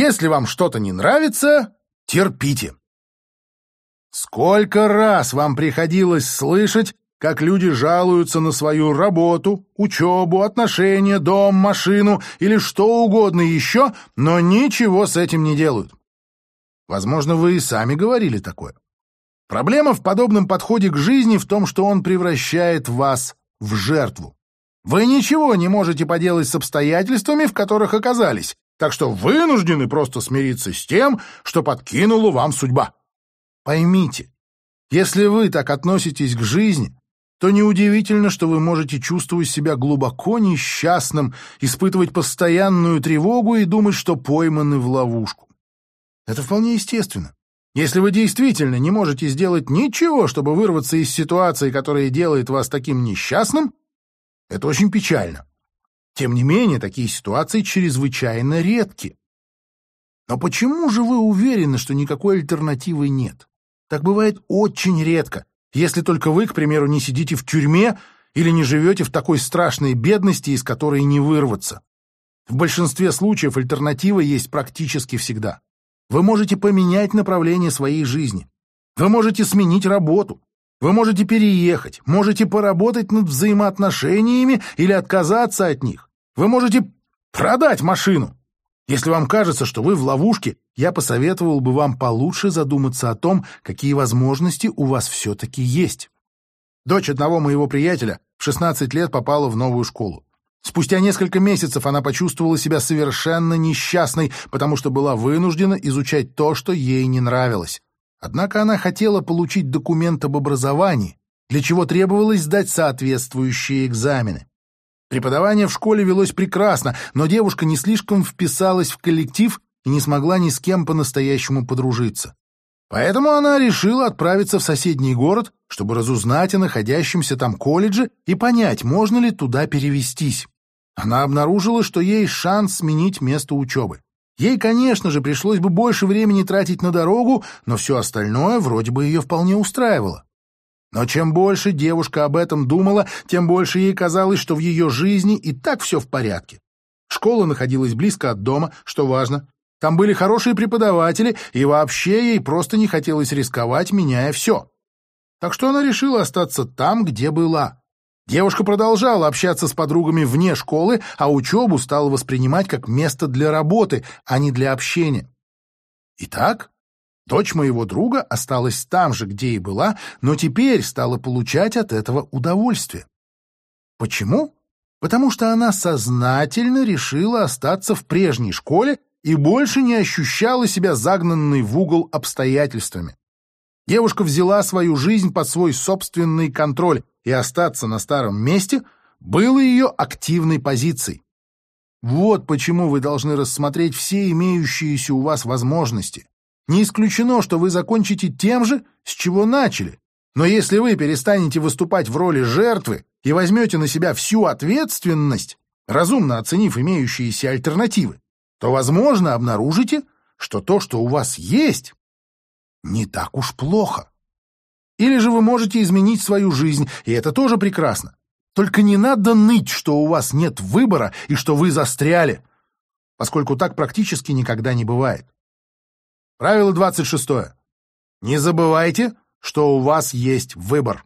Если вам что-то не нравится, терпите. Сколько раз вам приходилось слышать, как люди жалуются на свою работу, учебу, отношения, дом, машину или что угодно еще, но ничего с этим не делают. Возможно, вы и сами говорили такое. Проблема в подобном подходе к жизни в том, что он превращает вас в жертву. Вы ничего не можете поделать с обстоятельствами, в которых оказались, так что вынуждены просто смириться с тем, что подкинула вам судьба. Поймите, если вы так относитесь к жизни, то неудивительно, что вы можете чувствовать себя глубоко несчастным, испытывать постоянную тревогу и думать, что пойманы в ловушку. Это вполне естественно. Если вы действительно не можете сделать ничего, чтобы вырваться из ситуации, которая делает вас таким несчастным, это очень печально. Тем не менее, такие ситуации чрезвычайно редки. Но почему же вы уверены, что никакой альтернативы нет? Так бывает очень редко, если только вы, к примеру, не сидите в тюрьме или не живете в такой страшной бедности, из которой не вырваться. В большинстве случаев альтернатива есть практически всегда. Вы можете поменять направление своей жизни. Вы можете сменить работу. Вы можете переехать, можете поработать над взаимоотношениями или отказаться от них. Вы можете продать машину. Если вам кажется, что вы в ловушке, я посоветовал бы вам получше задуматься о том, какие возможности у вас все-таки есть. Дочь одного моего приятеля в 16 лет попала в новую школу. Спустя несколько месяцев она почувствовала себя совершенно несчастной, потому что была вынуждена изучать то, что ей не нравилось. Однако она хотела получить документ об образовании, для чего требовалось сдать соответствующие экзамены. Преподавание в школе велось прекрасно, но девушка не слишком вписалась в коллектив и не смогла ни с кем по-настоящему подружиться. Поэтому она решила отправиться в соседний город, чтобы разузнать о находящемся там колледже и понять, можно ли туда перевестись. Она обнаружила, что есть шанс сменить место учебы. Ей, конечно же, пришлось бы больше времени тратить на дорогу, но все остальное вроде бы ее вполне устраивало. Но чем больше девушка об этом думала, тем больше ей казалось, что в ее жизни и так все в порядке. Школа находилась близко от дома, что важно. Там были хорошие преподаватели, и вообще ей просто не хотелось рисковать, меняя все. Так что она решила остаться там, где была. Девушка продолжала общаться с подругами вне школы, а учебу стала воспринимать как место для работы, а не для общения. Итак, дочь моего друга осталась там же, где и была, но теперь стала получать от этого удовольствие. Почему? Потому что она сознательно решила остаться в прежней школе и больше не ощущала себя загнанной в угол обстоятельствами. Девушка взяла свою жизнь под свой собственный контроль, и остаться на старом месте было ее активной позицией. Вот почему вы должны рассмотреть все имеющиеся у вас возможности. Не исключено, что вы закончите тем же, с чего начали. Но если вы перестанете выступать в роли жертвы и возьмете на себя всю ответственность, разумно оценив имеющиеся альтернативы, то, возможно, обнаружите, что то, что у вас есть, не так уж плохо. Или же вы можете изменить свою жизнь, и это тоже прекрасно. Только не надо ныть, что у вас нет выбора и что вы застряли, поскольку так практически никогда не бывает. Правило 26. Не забывайте, что у вас есть выбор.